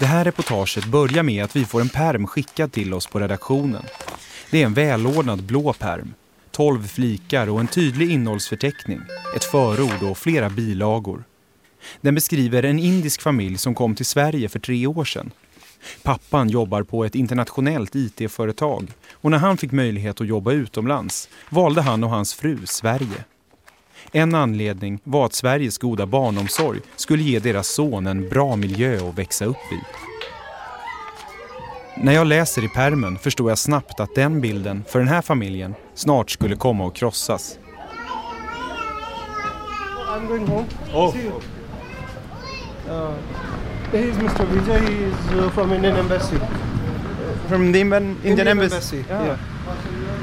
Det här reportaget börjar med att vi får en perm skickad till oss på redaktionen. Det är en välordnad blå perm. 12 flikar och en tydlig innehållsförteckning. Ett förord och flera bilagor. Den beskriver en indisk familj som kom till Sverige för tre år sedan. Pappan jobbar på ett internationellt IT-företag och när han fick möjlighet att jobba utomlands valde han och hans fru Sverige. En anledning var att Sveriges goda barnomsorg skulle ge deras son en bra miljö att växa upp i. När jag läser i permen förstår jag snabbt att den bilden för den här familjen snart skulle komma att krossas. I'm going home. Oh. See you. Uh, he is Mr. Vijay. He is uh, from Indian Embassy. From the Indian, Indian embassy. Yeah. Yeah.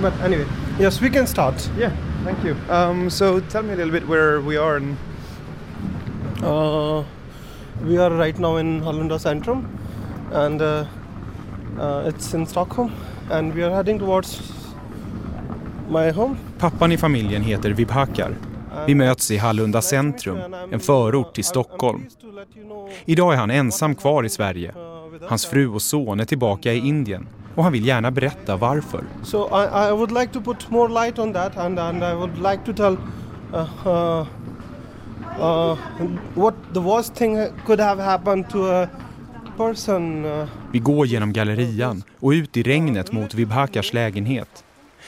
But anyway, yes, we can start. Yeah, thank you. Um, so tell me a little bit where we are and Uh, we are right now in Hallunda Centrum, and uh, uh, it's in Stockholm, and we are heading towards my home. Pappan i familjen heter Vibhakar. Vi möts i Hallunda centrum, en förort till Stockholm. Idag är han ensam kvar i Sverige. Hans fru och son är tillbaka i Indien och han vill gärna berätta varför. So I, I would like to put more light on that, and, and I would like to tell uh, uh, uh, what the worst thing could have happened to a person. Uh, Vi går genom gallerian och ut i regnet mot Vibhakars lägenhet.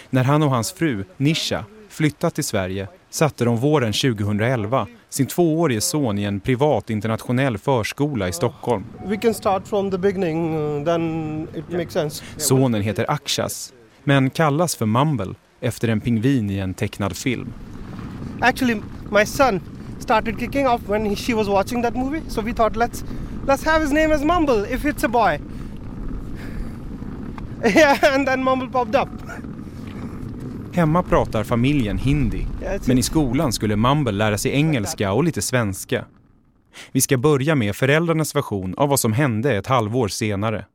När han och hans fru, Nisha, flyttat till Sverige satte de våren 2011 sin tvåårige son i en privat internationell förskola i Stockholm. we can start from the beginning, uh, then it makes sense. Sonen heter Akshas, men kallas för Mumble efter en pingvin i en tecknad film. Actually, my son started kicking off when he, she was watching that movie, so we thought let's let's have his name as Mumble if it's a boy. Yeah, and then Mumble popped up. Hemma pratar familjen hindi, men i skolan skulle Mumble lära sig engelska och lite svenska. Vi ska börja med föräldrarnas version av vad som hände ett halvår senare.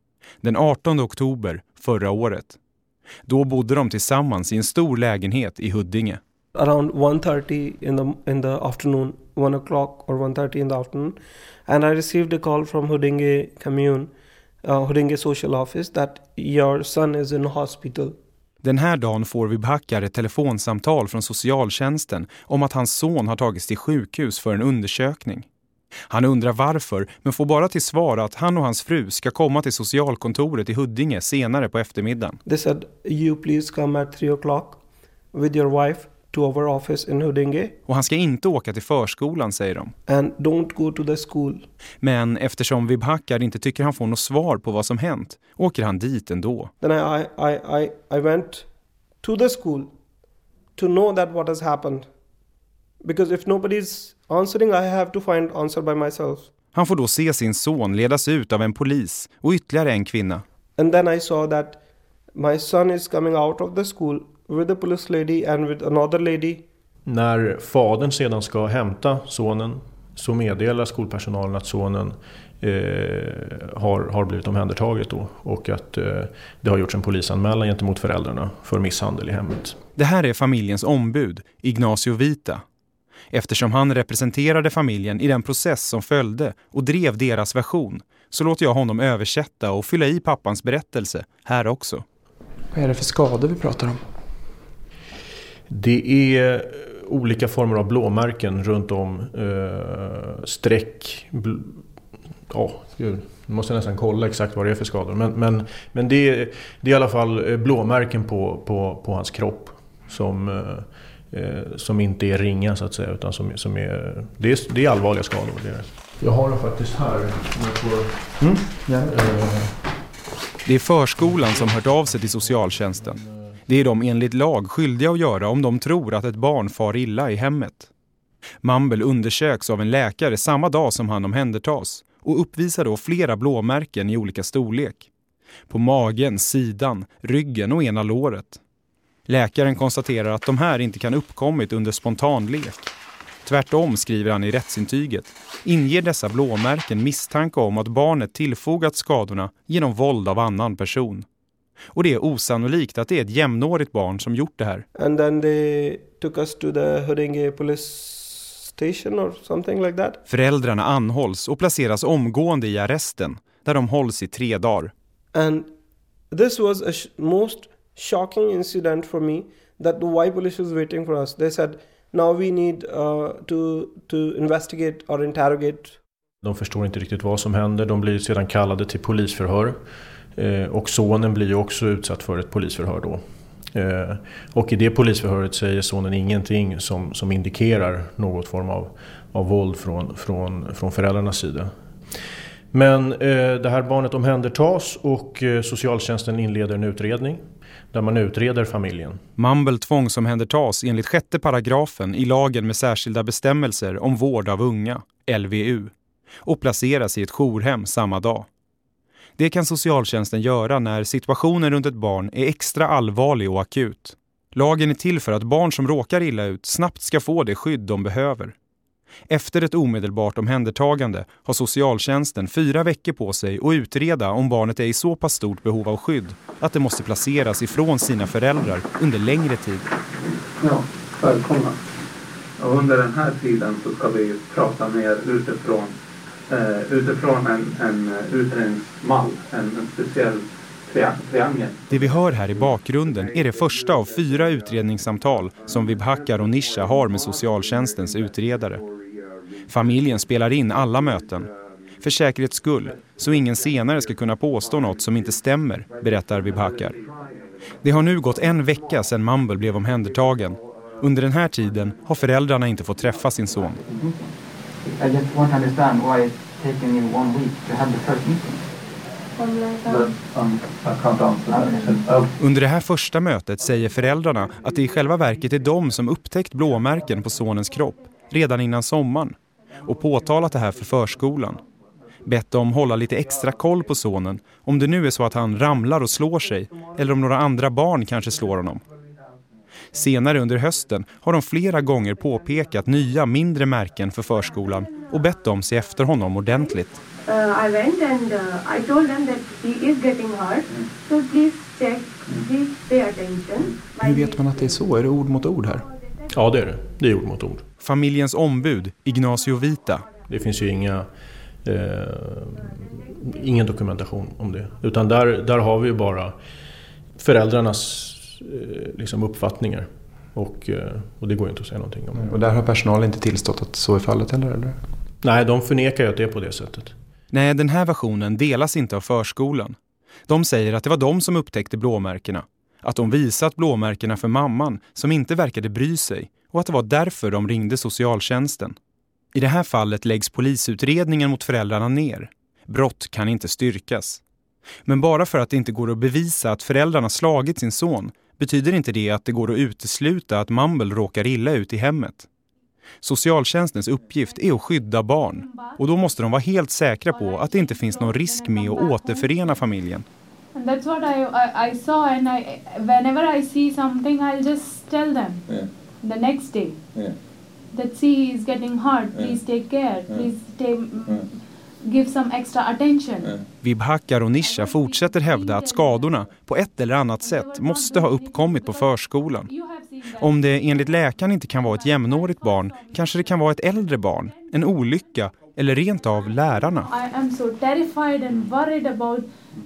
Den 18 oktober förra året. Då bodde de tillsammans i en stor lägenhet i Huddinge. around 1.30 in the in the afternoon 1 o'clock or 1.30 in the afternoon and i received a call from hudinge commune uh, hudinge social office that your son is in hospital den här dagen får Vibhakar ett telefonsamtal från socialtjänsten om att hans son har tagits till sjukhus för en undersökning. Han undrar varför, men får bara till svar att han och hans fru ska komma till socialkontoret i Huddinge senare på eftermiddagen. they said you please come at three o'clock with your wife to our office in hudinge Och han ska inte åka till förskolan, säger de. and don't go to the school Men eftersom Vibhakar inte tycker han får något svar på vad som hänt åker han dit ändå. then I, I, I, I went to the school to know that what has happened because if nobody's answering i have to find answer by myself Han får då se sin son ledas ut av en polis och ytterligare en kvinna. And then I saw that my son is coming out of the school with a police lady and with another lady. När fadern sedan ska hämta sonen så meddelar skolpersonalen att sonen eh, har, har blivit omhändertaget då och att eh, det har gjorts en polisanmälan gentemot föräldrarna för misshandel i hemmet. Det här är familjens ombud, Ignacio Vita. Eftersom han representerade familjen i den process som följde och drev deras version så låter jag honom översätta och fylla i pappans berättelse här också. Vad är det för skador vi pratar om? Det är olika former av blåmärken runt om. Eh, streck. Bl- ja, gud. Nu måste jag nästan kolla exakt vad det är för skador. Men, men, men det, är, det är i alla fall eh, blåmärken på, på, på hans kropp. Som, eh, eh, som inte är ringa så att säga. Utan som, som är, det, är, det är allvarliga skador. Det är. det. Jag har dem faktiskt här. Jag får, eh, Det är förskolan som hört av sig till socialtjänsten. Det är de enligt lag skyldiga att göra om de tror att ett barn far illa i hemmet. Mambel undersöks av en läkare samma dag som han omhändertas och uppvisar då flera blåmärken i olika storlek. På magen, sidan, ryggen och ena låret. Läkaren konstaterar att de här inte kan uppkommit under spontanlek. Tvärtom, skriver han i rättsintyget, inger dessa blåmärken misstanke om att barnet tillfogat skadorna genom våld av annan person. Och det är osannolikt att det är ett jämnårigt barn som gjort det här. And then they took us to the Hudinge police station or something like that. Föräldrarna anhålls och placeras omgående i arresten där de hålls i tre dagar. And this was a most shocking incident for me that the Y police was waiting for us. They said, now we need uh, to, to investigate or interrogate De förstår inte riktigt vad som händer. De blir sedan kallade till polisförhör. Eh, och sonen blir ju också utsatt för ett polisförhör då. Eh, och i det polisförhöret säger sonen ingenting som, som indikerar något form av, av våld från, från, från föräldrarnas sida. Men eh, det här barnet omhändertas och eh, socialtjänsten inleder en utredning där man utreder familjen. Mambel tvångsomhändertas enligt sjätte paragrafen i lagen med särskilda bestämmelser om vård av unga, LVU, och placeras i ett jourhem samma dag. Det kan socialtjänsten göra när situationen runt ett barn är extra allvarlig och akut. Lagen är till för att barn som råkar illa ut snabbt ska få det skydd de behöver. Efter ett omedelbart omhändertagande har socialtjänsten fyra veckor på sig att utreda om barnet är i så pass stort behov av skydd att det måste placeras ifrån sina föräldrar under längre tid. Ja, välkomna. Och under den här tiden så ska vi prata mer utifrån, Eh, utifrån en, en eh, utredningsmall, en, en speciell triangel. Det vi hör här i bakgrunden är det första av fyra utredningssamtal som Vibhakar och Nisha har med socialtjänstens utredare. Familjen spelar in alla möten. För säkerhets skull, så ingen senare ska kunna påstå något som inte stämmer, berättar Vibhakar. Det har nu gått en vecka sedan Mumble blev omhändertagen. Under den här tiden har föräldrarna inte fått träffa sin son. I just want to understand why it's taken you one week to have the first meeting. Um. Oh, Under det här första mötet säger föräldrarna att det i själva verket är de som upptäckt blåmärken på sonens kropp redan innan sommaren och påtalat det här för förskolan. Bett dem hålla lite extra koll på sonen om det nu är så att han ramlar och slår sig eller om några andra barn kanske slår honom. Senare under hösten har de flera gånger påpekat nya mindre märken för förskolan och bett dem se efter honom ordentligt. uh, I went and uh, I told them that he is getting hurt. So please check, please pay attention. Hur vet man att det är så? Är det ord mot ord här? Ja, det är det. Det är ord mot ord. Familjens ombud, Ignacio Vita, Det finns ju inga, eh, ingen dokumentation om det. Utan där, där har vi ju bara föräldrarnas liksom uppfattningar. Och, eh, och det går ju inte att säga någonting om. Och där har personalen inte tillstått att så är fallet heller? Eller? Nej, de förnekar ju att det är på det sättet. Nej, den här versionen delas inte av förskolan. De säger att det var de som upptäckte blåmärkena. Att de visat blåmärkena för mamman, som inte verkade bry sig, och att det var därför de ringde socialtjänsten. I det här fallet läggs polisutredningen mot föräldrarna ner. Brott kan inte styrkas. Men bara för att det inte går att bevisa att föräldrarna slagit sin son betyder inte det att det går att utesluta att Mumble råkar illa ut i hemmet. Socialtjänstens uppgift är att skydda barn och då måste de vara helt säkra på att det inte finns någon risk med att återförena familjen. And that's what I, I, I saw, and I, whenever I see something, I'll just tell them yeah, the next day yeah. that see is getting hurt. Please take care. Please take, give some extra attention. Vibhakar och Nisha fortsätter hävda att skadorna på ett eller annat sätt måste ha uppkommit på förskolan. Om det enligt läkaren inte kan vara ett jämnårigt barn kanske det kan vara ett äldre barn, en olycka eller rent av lärarna. I am so terrified and worried about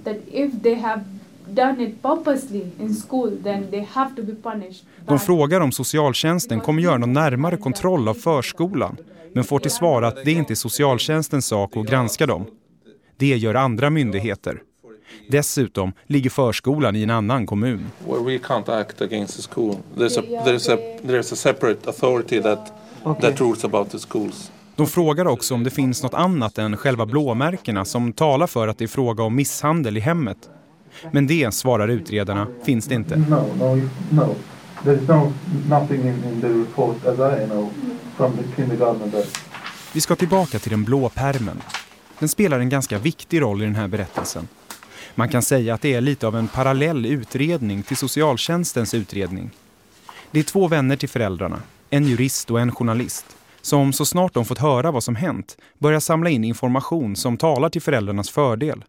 that if they have done it purposely in school, then they have to be punished. De frågar om socialtjänsten kommer göra någon närmare kontroll av förskolan men får till svar att det inte är socialtjänstens sak att granska dem. Det gör andra myndigheter. Dessutom ligger förskolan i en annan kommun. Well, we can't act against the school. There's a there's a there's a separate authority that that rules about the schools. De frågar också om det finns något annat än själva blåmärkena som talar för att det är fråga om misshandel i hemmet. Men det, svarar utredarna, finns det inte. No, no, no. There's no nothing in, in the report as I know from the kindergarten that Vi ska tillbaka till den blå pärmen. Den spelar en ganska viktig roll i den här berättelsen. Man kan säga att det är lite av en parallell utredning till socialtjänstens utredning. Det är två vänner till föräldrarna, en jurist och en journalist, som så snart de fått höra vad som hänt börjar samla in information som talar till föräldrarnas fördel.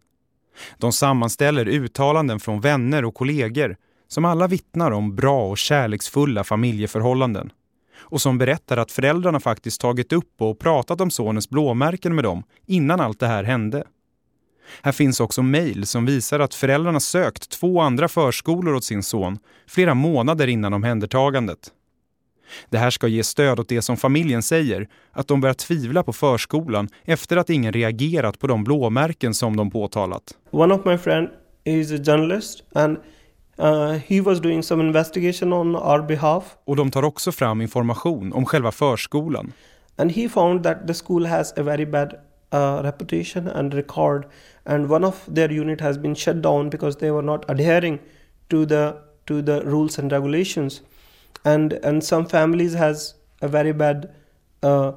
De sammanställer uttalanden från vänner och kollegor som alla vittnar om bra och kärleksfulla familjeförhållanden och som berättar att föräldrarna faktiskt tagit upp och pratat om sonens blåmärken med dem innan allt det här hände. Här finns också mejl som visar att föräldrarna sökt två andra förskolor åt sin son flera månader innan omhändertagandet. Det här ska ge stöd åt det som familjen säger, att de börjar tvivla på förskolan efter att ingen reagerat på de blåmärken som de påtalat. One of my friend is a journalist and uh, he was doing some investigation on our behalf. Och de tar också fram information om själva förskolan. And he found that the school has a very bad uh, reputation and record and one of their unit has been shut down because they were not adhering to the to the rules and regulations and and some families has a very bad uh,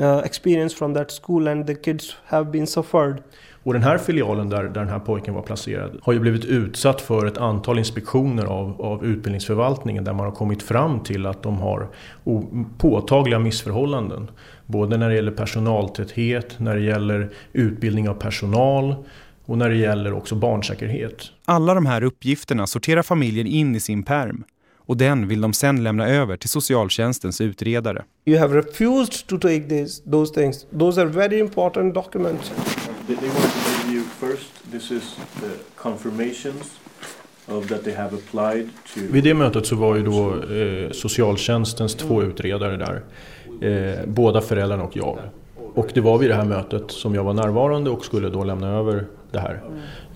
uh, experience from that school and the kids have been suffered. Och den här filialen där, där den här pojken var placerad har ju blivit utsatt för ett antal inspektioner av, av utbildningsförvaltningen där man har kommit fram till att de har påtagliga missförhållanden. Både när det gäller personaltäthet, när det gäller utbildning av personal och när det gäller också barnsäkerhet. Alla de här uppgifterna sorterar familjen in i sin perm och den vill de sen lämna över till socialtjänstens utredare. You have refused to take this, those things. Those are very important documents. They, they want to review first. This is the confirmations of that they have applied to... Vid det mötet så var ju då eh, socialtjänstens två utredare där. Eh, båda föräldrarna och jag. Och det var vid det här mötet som jag var närvarande och skulle då lämna över det här.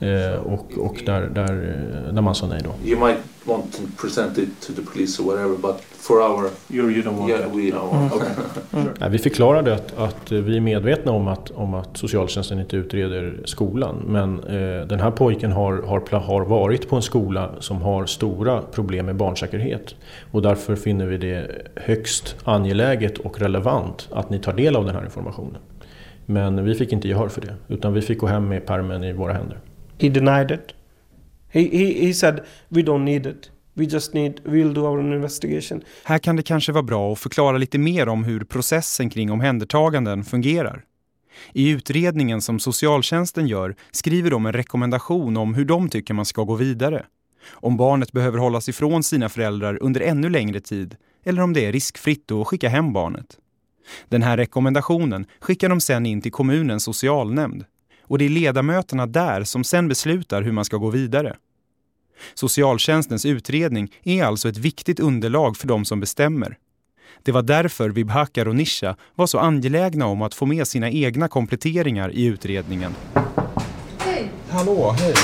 Eh, och och där, där, där man sa nej då. You might want to present it to the police or whatever but for our... You, you don't want yeah, that? we don't want okay. mm. Nej, vi förklarade att, att vi är medvetna om att, om att socialtjänsten inte utreder skolan. Men eh, den här pojken har, har, har varit på en skola som har stora problem med barnsäkerhet. Och därför finner vi det högst angeläget och relevant att ni tar del av den här informationen. Men vi fick inte gehör för det, utan vi fick gå hem med permen i våra händer. He denied it. He, he, he said we don't need it. We just need, we'll do our investigation. Här kan det kanske vara bra att förklara lite mer om hur processen kring omhändertaganden fungerar. I utredningen som socialtjänsten gör skriver de en rekommendation om hur de tycker man ska gå vidare. Om barnet behöver hållas ifrån sina föräldrar under ännu längre tid eller om det är riskfritt att skicka hem barnet. Den här rekommendationen skickar de sen in till kommunens socialnämnd och det är ledamöterna där som sen beslutar hur man ska gå vidare. Socialtjänstens utredning är alltså ett viktigt underlag för de som bestämmer. Det var därför Vibhakar och Nisha var så angelägna om att få med sina egna kompletteringar i utredningen. Hej! Hallå, hej!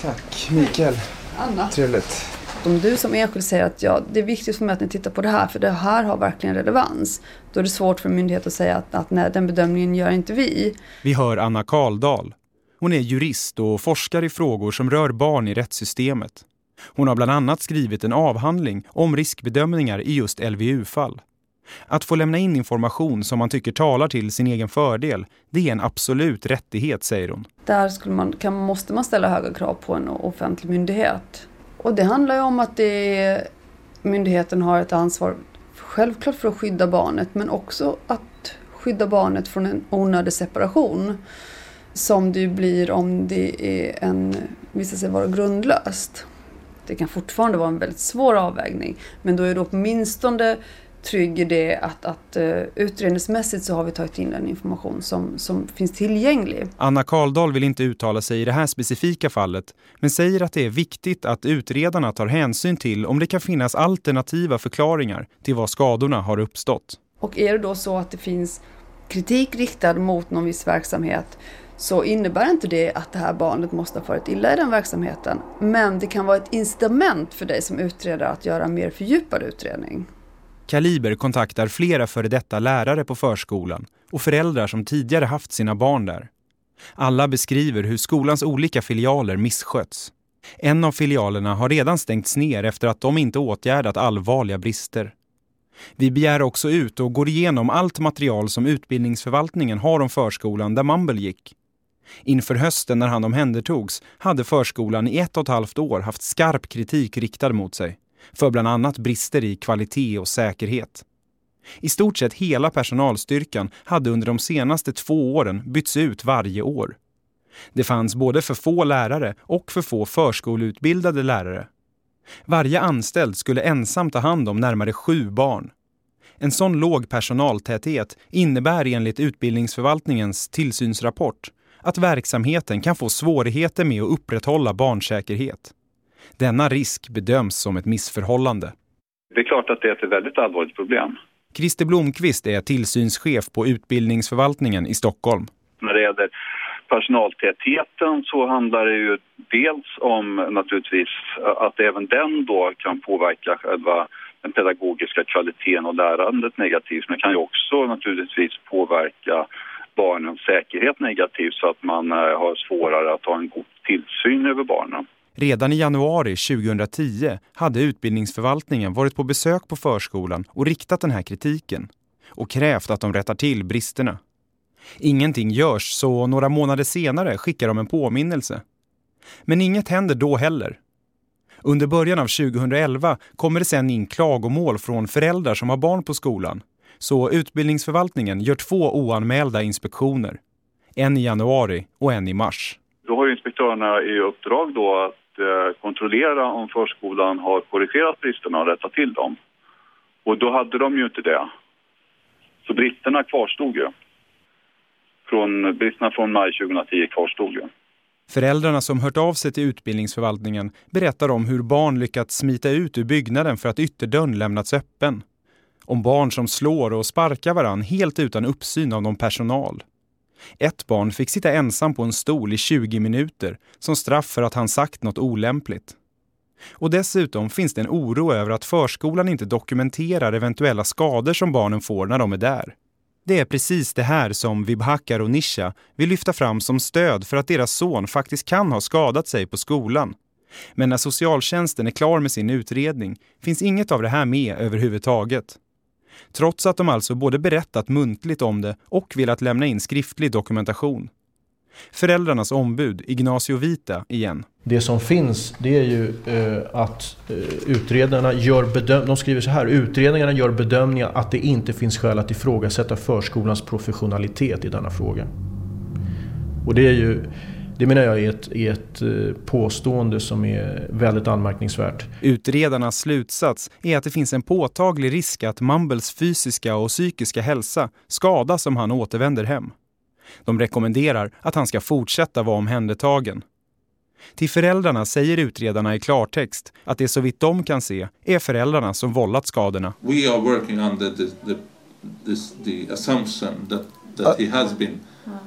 Tack, Mikael. Anna. Trevligt. Om du som enskild säger att ja, det är viktigt för mig att ni tittar på det här för det här har verkligen relevans. Då är det svårt för en myndighet att säga att, att nej, den bedömningen gör inte vi. Vi hör Anna Karldal. Hon är jurist och forskar i frågor som rör barn i rättssystemet. Hon har bland annat skrivit en avhandling om riskbedömningar i just LVU-fall. Att få lämna in information som man tycker talar till sin egen fördel, det är en absolut rättighet, säger hon. Där skulle man, kan, måste man ställa höga krav på en offentlig myndighet. Och det handlar ju om att det, myndigheten har ett ansvar, självklart för att skydda barnet, men också att skydda barnet från en onödig separation. Som det blir om det är en, visar sig vara grundlöst. Det kan fortfarande vara en väldigt svår avvägning, men då är det åtminstone trygg i det att, att uh, utredningsmässigt så har vi tagit in den information som, som finns tillgänglig. Anna Karldal vill inte uttala sig i det här specifika fallet men säger att det är viktigt att utredarna tar hänsyn till om det kan finnas alternativa förklaringar till vad skadorna har uppstått. Och är det då så att det finns kritik riktad mot någon viss verksamhet så innebär inte det att det här barnet måste ha farit illa i den verksamheten. Men det kan vara ett incitament för dig som utredare att göra mer fördjupad utredning. Kaliber kontaktar flera före detta lärare på förskolan och föräldrar som tidigare haft sina barn där. Alla beskriver hur skolans olika filialer missköts. En av filialerna har redan stängts ner efter att de inte åtgärdat allvarliga brister. Vi begär också ut och går igenom allt material som utbildningsförvaltningen har om förskolan där Mumble gick. Inför hösten när han omhändertogs hade förskolan i ett och ett halvt år haft skarp kritik riktad mot sig för bland annat brister i kvalitet och säkerhet. I stort sett hela personalstyrkan hade under de senaste två åren bytts ut varje år. Det fanns både för få lärare och för få förskoleutbildade lärare. Varje anställd skulle ensam ta hand om närmare sju barn. En sån låg personaltäthet innebär enligt utbildningsförvaltningens tillsynsrapport att verksamheten kan få svårigheter med att upprätthålla barnsäkerhet. Denna risk bedöms som ett missförhållande. Det är klart att det är ett väldigt allvarligt problem. Christer Blomqvist är tillsynschef på utbildningsförvaltningen i Stockholm. När det gäller personaltätheten så handlar det ju dels om naturligtvis att även den då kan påverka själva den pedagogiska kvaliteten och lärandet negativt. Men kan ju också naturligtvis påverka barnens säkerhet negativt så att man eh, har svårare att ha en god tillsyn över barnen. Redan i januari 2010 hade utbildningsförvaltningen varit på besök på förskolan och riktat den här kritiken och krävt att de rättar till bristerna. Ingenting görs så några månader senare skickar de en påminnelse. Men inget händer då heller. Under början av 2011 kommer det sen in klagomål från föräldrar som har barn på skolan. Så utbildningsförvaltningen gör två oanmälda inspektioner. En i januari och en i mars. Då har inspektörerna i uppdrag då att Eh, kontrollera om förskolan har korrigerat bristerna och rättat till dem. Och då hade de ju inte det. Så bristerna kvarstod ju. Från, bristerna från maj 2010 kvarstod ju. Föräldrarna som hört av sig till utbildningsförvaltningen berättar om hur barn lyckats smita ut ur byggnaden för att ytterdörren lämnats öppen. Om barn som slår och sparkar varann helt utan uppsyn av någon personal. Ett barn fick sitta ensam på en stol i 20 minuter som straff för att han sagt något olämpligt. Och dessutom finns det en oro över att förskolan inte dokumenterar eventuella skador som barnen får när de är där. Det är precis det här som Vibhakar och Nisha vill lyfta fram som stöd för att deras son faktiskt kan ha skadat sig på skolan. Men när socialtjänsten är klar med sin utredning finns inget av det här med överhuvudtaget. Trots att de alltså både berättat muntligt om det och velat lämna in skriftlig dokumentation. Föräldrarnas ombud, Ignacio Vita, igen. Det som finns det är ju eh, att eh, utredarna gör bedömningar, de skriver så här, utredningarna gör bedömningar att det inte finns skäl att ifrågasätta förskolans professionalitet i denna fråga. Och det är ju, det menar jag är ett, är ett eh, påstående som är väldigt anmärkningsvärt. Utredarnas slutsats är att det finns en påtaglig risk att Mumbles fysiska och psykiska hälsa skadas om han återvänder hem. De rekommenderar att han ska fortsätta vara omhändertagen. Till föräldrarna säger utredarna i klartext att det så vitt de kan se är föräldrarna som vållat skadorna. We are working under the, the, this, the assumption that, that he has been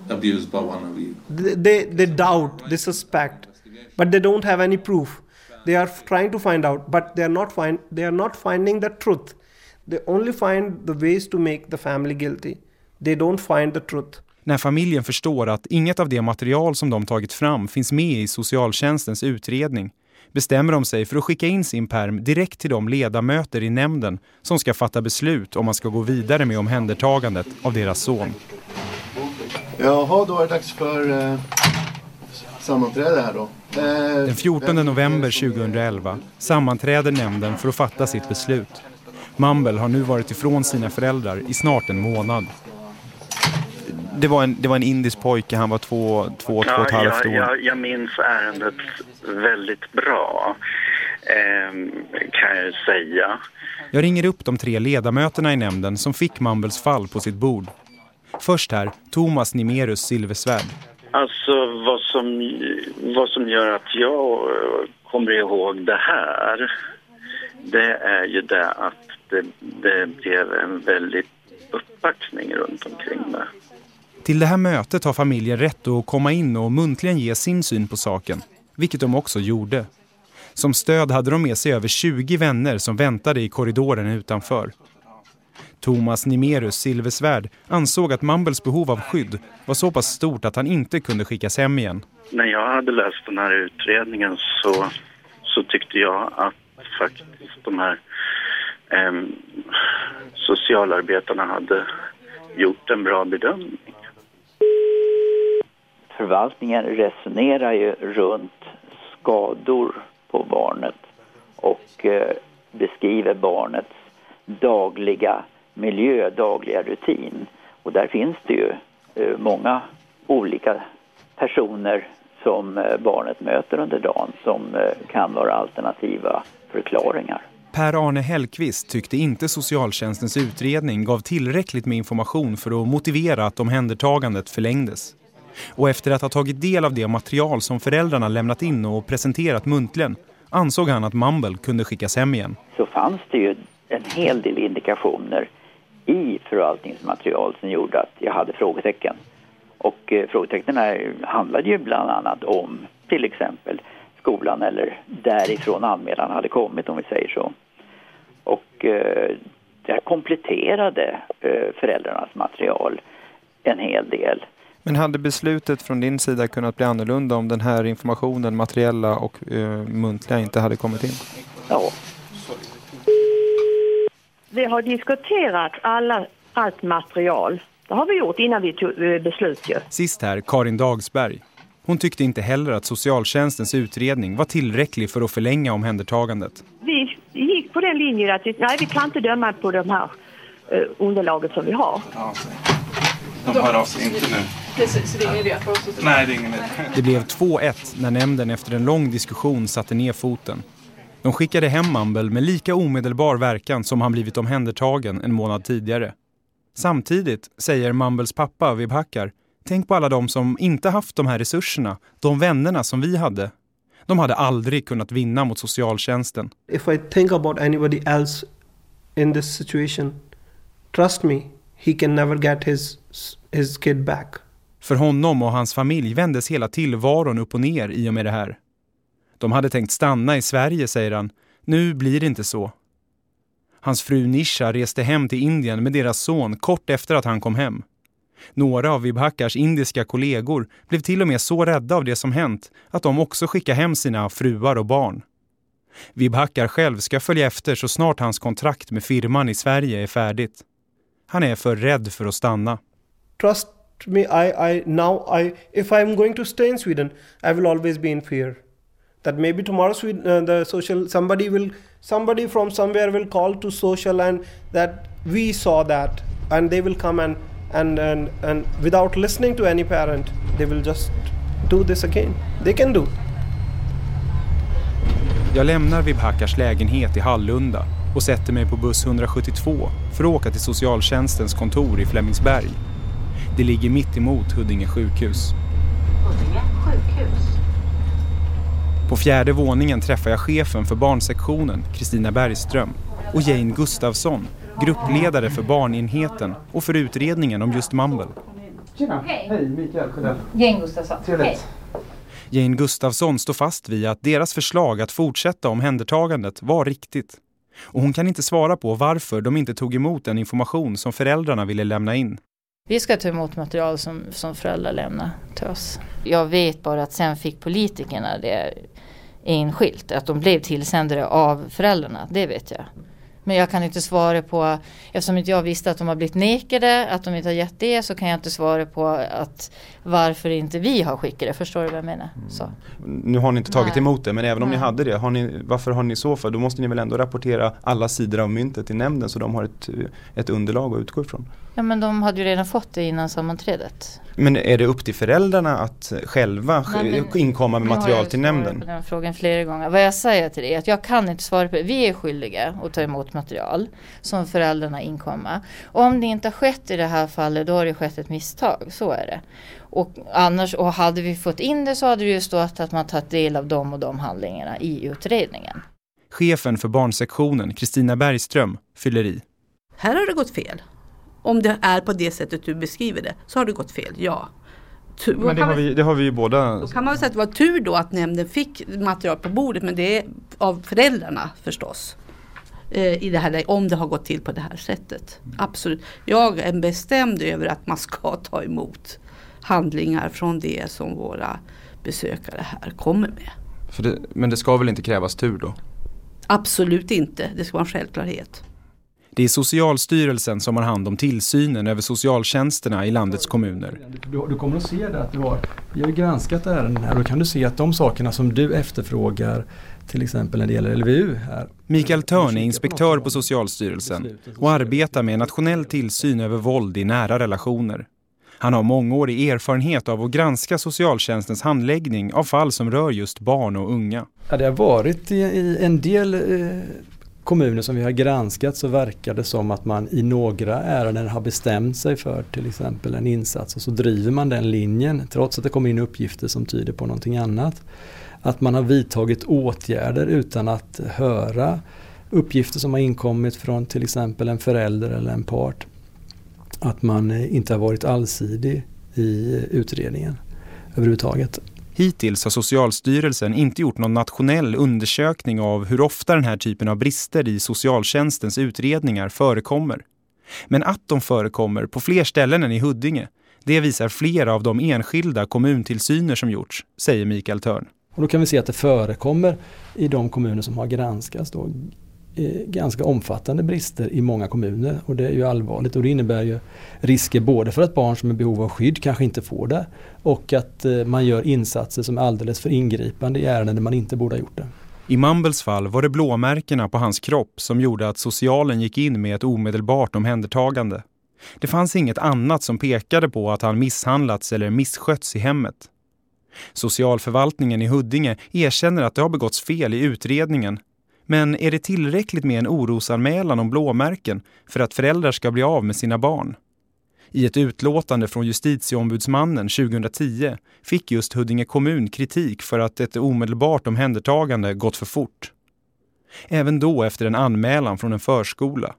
abused by one of you. They, they doubt, they suspect, but they don't have any proof. They are trying to find out, but they are not find they are not finding the truth. They only find the ways to make the family guilty. They don't find the truth. När familjen förstår att inget av det material som de tagit fram finns med i socialtjänstens utredning bestämmer de sig för att skicka in sin perm direkt till de ledamöter i nämnden som ska fatta beslut om man ska gå vidare med omhändertagandet av deras son. Jaha, då är det dags för eh, sammanträde här då. Eh, Den 14 november 2011 sammanträder nämnden för att fatta sitt beslut. Mumble har nu varit ifrån sina föräldrar i snart en månad det var, en, det var en indisk pojke, han var två, två, ja, två och ett halvt år. Jag, jag minns ärendet väldigt bra, eh, kan jag säga. Jag ringer upp de tre ledamöterna i nämnden som fick Mumbles fall på sitt bord. Först här, Thomas Nimerus Silversvärd. Alltså vad som, vad som gör att jag kommer ihåg det här, det är ju det att det, det blev en väldigt uppbackning runt omkring det. Till det här mötet har familjen rätt att komma in och muntligen ge sin syn på saken, vilket de också gjorde. Som stöd hade de med sig över 20 vänner som väntade i korridoren utanför. Thomas Nimerus Silversvärd ansåg att Mumbles behov av skydd var så pass stort att han inte kunde skickas hem igen. När jag hade läst den här utredningen så, så tyckte jag att faktiskt de här eh, socialarbetarna hade gjort en bra bedömning förvaltningen resonerar ju runt skador på barnet och eh, beskriver barnets dagliga miljö, dagliga rutin. Och där finns det ju eh, många olika personer som eh, barnet möter under dagen som kan vara alternativa förklaringar. Per-Arne Hellqvist tyckte inte socialtjänstens utredning gav tillräckligt med information för att motivera att omhändertagandet förlängdes. Och efter att ha tagit del av det material som föräldrarna lämnat in och presenterat muntligen ansåg han att Mumble kunde skickas hem igen. Så fanns det ju en hel del indikationer i förvaltningsmaterial som gjorde att jag hade frågetecken. Och eh, frågetecknen handlade ju bland annat om till exempel skolan eller därifrån anmälan hade kommit om vi säger så. Och eh, det kompletterade eh, föräldrarnas material en hel del. Men hade beslutet från din sida kunnat bli annorlunda om den här informationen, materiella och uh, muntliga, inte hade kommit in? Ja. Vi har diskuterat alla, allt material. Det har vi gjort innan vi tog eh, beslut ju. Sist här, Karin Dagsberg. Hon tyckte inte heller att socialtjänstens utredning var tillräcklig för att förlänga omhändertagandet. Vi gick på den linjen att vi, nej, vi kan inte döma på de här uh, underlaget som vi har. De hör av sig inte nu. Precis, det är ingen idé för oss. Nej, det är ingen idé. Det blev 2-1 när nämnden efter en lång diskussion satte ner foten. De skickade hem Mambel med lika omedelbar verkan som han blivit omhändertagen en månad tidigare. Samtidigt, säger Mambels pappa Vibhackar, tänk på alla de som inte haft de här resurserna, de vännerna som vi hade. De hade aldrig kunnat vinna mot socialtjänsten. If I think about anybody else in this situation, trust me, he can never get his, his kid back. För honom och hans familj vändes hela tillvaron upp och ner i och med det här. De hade tänkt stanna i Sverige, säger han. Nu blir det inte så. Hans fru Nisha reste hem till Indien med deras son kort efter att han kom hem. Några av Vibhackars indiska kollegor blev till och med så rädda av det som hänt att de också skickade hem sina fruar och barn. Vibhackar själv ska följa efter så snart hans kontrakt med firman i Sverige är färdigt. Han är för rädd för att stanna. Trust me, I, I now I if I'm going to stay in Sweden, I will always be in fear. That maybe tomorrow uh, the social somebody will somebody from somewhere will call to social and that we saw that and they will come and and and, and without listening to any parent, they will just do this again. They can do. Jag lämnar Vibhackars lägenhet i Hallunda och sätter mig på buss 172 för att åka till socialtjänstens kontor i Flemingsberg. Det ligger mitt emot Huddinge sjukhus. Huddinge sjukhus. På fjärde våningen träffar jag chefen för barnsektionen, Kristina Bergström, och Jane Gustafsson, gruppledare för barnenheten och för utredningen om just Mumble. Tjena! Hej, Hej Mikael Sjödell. Jane Gustafsson. Trevligt. Hej. Jane Gustafsson står fast vid att deras förslag att fortsätta omhändertagandet var riktigt. Och hon kan inte svara på varför de inte tog emot den information som föräldrarna ville lämna in. Vi ska ta emot material som, som föräldrar lämnar till oss. Jag vet bara att sen fick politikerna det enskilt, att de blev tillsändare av föräldrarna, det vet jag. Men jag kan inte svara på, eftersom inte jag visste att de har blivit nekade, att de inte har gett det, så kan jag inte svara på att varför inte vi har skickat det. Förstår du vad jag menar? Så. Nu har ni inte tagit Nej. emot det, men även om Nej. ni hade det, har ni, varför har ni så för? Då måste ni väl ändå rapportera alla sidor av myntet till nämnden så de har ett, ett underlag att utgå ifrån. Ja men de hade ju redan fått det innan sammanträdet. Men är det upp till föräldrarna att själva Nej, men- inkomma med har material jag till nämnden? på den frågan flera gånger. Vad jag säger till dig är att jag kan inte svara på det. Vi är skyldiga att ta emot material som föräldrarna inkommer. Och om det inte har skett i det här fallet då har det skett ett misstag. Så är det. Och annars, och hade vi fått in det så hade det ju stått att man tagit del av de och de handlingarna i utredningen. Chefen för barnsektionen, Kristina Bergström, fyller i. Här har det gått fel. Om det är på det sättet du beskriver det så har det gått fel, ja. Men det har, vi, det har vi ju båda Då kan man väl säga att det var tur då att nämnden fick material på bordet men det är av föräldrarna förstås. Eh, I det här, om det har gått till på det här sättet. Absolut. Jag är bestämd över att man ska ta emot handlingar från det som våra besökare här kommer med. Det, men det ska väl inte krävas tur då? Absolut inte, det ska vara en självklarhet. Det är Socialstyrelsen som har hand om tillsynen över socialtjänsterna i landets kommuner. Du, du kommer att se det att du har, vi har granskat ärenden här och då kan du se att de sakerna som du efterfrågar till exempel när det gäller LVU här. Mikael Törn är inspektör på Socialstyrelsen och arbetar med nationell tillsyn över våld i nära relationer. Han har mångårig erfarenhet av att granska socialtjänstens handläggning av fall som rör just barn och unga. Ja, det har varit i, i en del eh, kommuner som vi har granskat så verkar det som att man i några ärenden har bestämt sig för till exempel en insats och så driver man den linjen trots att det kommer in uppgifter som tyder på någonting annat. Att man har vidtagit åtgärder utan att höra uppgifter som har inkommit från till exempel en förälder eller en part. Att man inte har varit allsidig i utredningen överhuvudtaget. Hittills har Socialstyrelsen inte gjort någon nationell undersökning av hur ofta den här typen av brister i socialtjänstens utredningar förekommer. Men att de förekommer på fler ställen än i Huddinge, det visar flera av de enskilda kommuntillsyner som gjorts, säger Mikael Törn. Och då kan vi se att det förekommer i de kommuner som har granskats då, Eh, ganska omfattande brister i många kommuner och det är ju allvarligt och det innebär ju risker både för att barn som är i behov av skydd kanske inte får det och att eh, man gör insatser som är alldeles för ingripande i ärenden där man inte borde ha gjort det. I Mambels fall var det blåmärkena på hans kropp som gjorde att socialen gick in med ett omedelbart omhändertagande. Det fanns inget annat som pekade på att han misshandlats eller misskötts i hemmet. Socialförvaltningen i Huddinge erkänner att det har begåtts fel i utredningen men är det tillräckligt med en orosanmälan om blåmärken för att föräldrar ska bli av med sina barn? I ett utlåtande från justitieombudsmannen 2010 fick just Huddinge kommun kritik för att ett omedelbart omhändertagande gått för fort. Även då efter en anmälan från en förskola.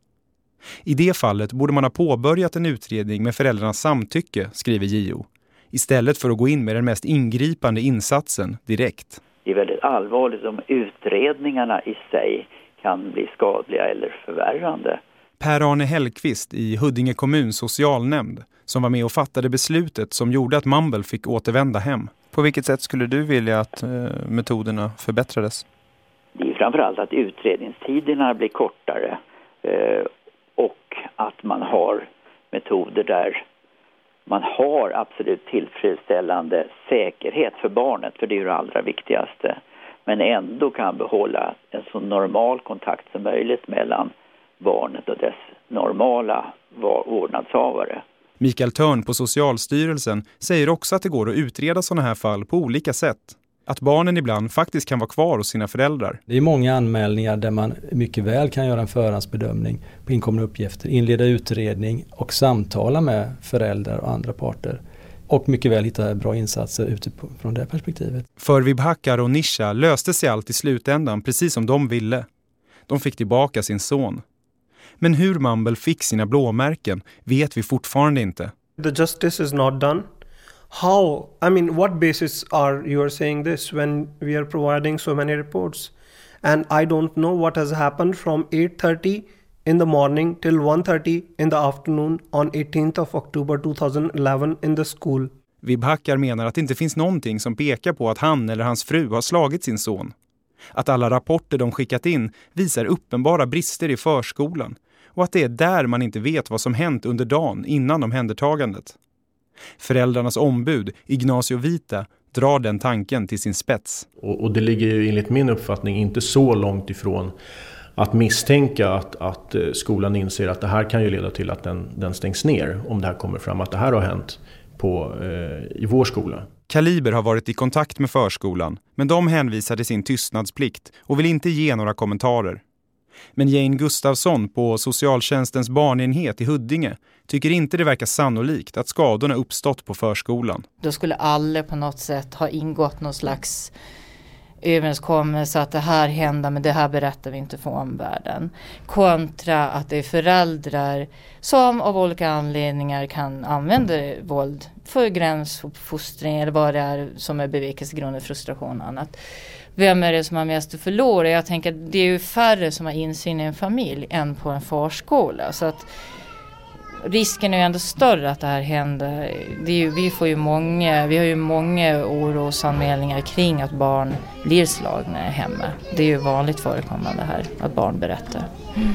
I det fallet borde man ha påbörjat en utredning med föräldrarnas samtycke, skriver JO, istället för att gå in med den mest ingripande insatsen direkt allvarligt om utredningarna i sig kan bli skadliga eller förvärrande. Per-Arne Hellqvist i Huddinge kommuns socialnämnd som var med och fattade beslutet som gjorde att Mumble fick återvända hem. På vilket sätt skulle du vilja att eh, metoderna förbättrades? Det är framförallt att utredningstiderna blir kortare eh, och att man har metoder där man har absolut tillfredsställande säkerhet för barnet, för det är ju det allra viktigaste. Men ändå kan behålla en så normal kontakt som möjligt mellan barnet och dess normala vårdnadshavare. Mikael Törn på Socialstyrelsen säger också att det går att utreda sådana här fall på olika sätt att barnen ibland faktiskt kan vara kvar hos sina föräldrar. Det är många anmälningar där man mycket väl kan göra en förhandsbedömning på inkomna uppgifter, inleda utredning och samtala med föräldrar och andra parter och mycket väl hitta bra insatser utifrån det perspektivet. För Vibhakar och Nisha löste sig allt i slutändan precis som de ville. De fick tillbaka sin son. Men hur Mumble fick sina blåmärken vet vi fortfarande inte. The justice is not done how i mean what basis are you are saying this when we are providing so many reports and i don't know what has happened from 8:30 in the morning till 1:30 in the afternoon on 18th of October 2011 in the school. Vibhackar menar att det inte finns någonting som pekar på att han eller hans fru har slagit sin son. Att alla rapporter de skickat in visar uppenbara brister i förskolan och att det är där man inte vet vad som hänt under dagen innan omhändertagandet. Föräldrarnas ombud, Ignacio Vita, drar den tanken till sin spets. Och, och det ligger ju enligt min uppfattning inte så långt ifrån att misstänka att, att eh, skolan inser att det här kan ju leda till att den, den stängs ner om det här kommer fram att det här har hänt på, eh, i vår skola. Kaliber har varit i kontakt med förskolan men de hänvisar till sin tystnadsplikt och vill inte ge några kommentarer. Men Jane Gustafsson på socialtjänstens barnenhet i Huddinge tycker inte det verkar sannolikt att skadorna uppstått på förskolan. Då skulle alla på något sätt ha ingått någon slags överenskommelse att det här händer men det här berättar vi inte för omvärlden. Kontra att det är föräldrar som av olika anledningar kan använda våld för gränsuppfostring eller vad det är som är bevekelsegrunden, frustration och annat vem är det som har mest att förlora? Jag tänker att det är ju färre som har insyn i en familj än på en förskola. Så att risken är ju ändå större att det här händer. Det ju, vi, får ju många, vi har ju många orosanmälningar kring att barn blir slagna hemma. Det är ju vanligt förekommande här att barn berättar. Mm.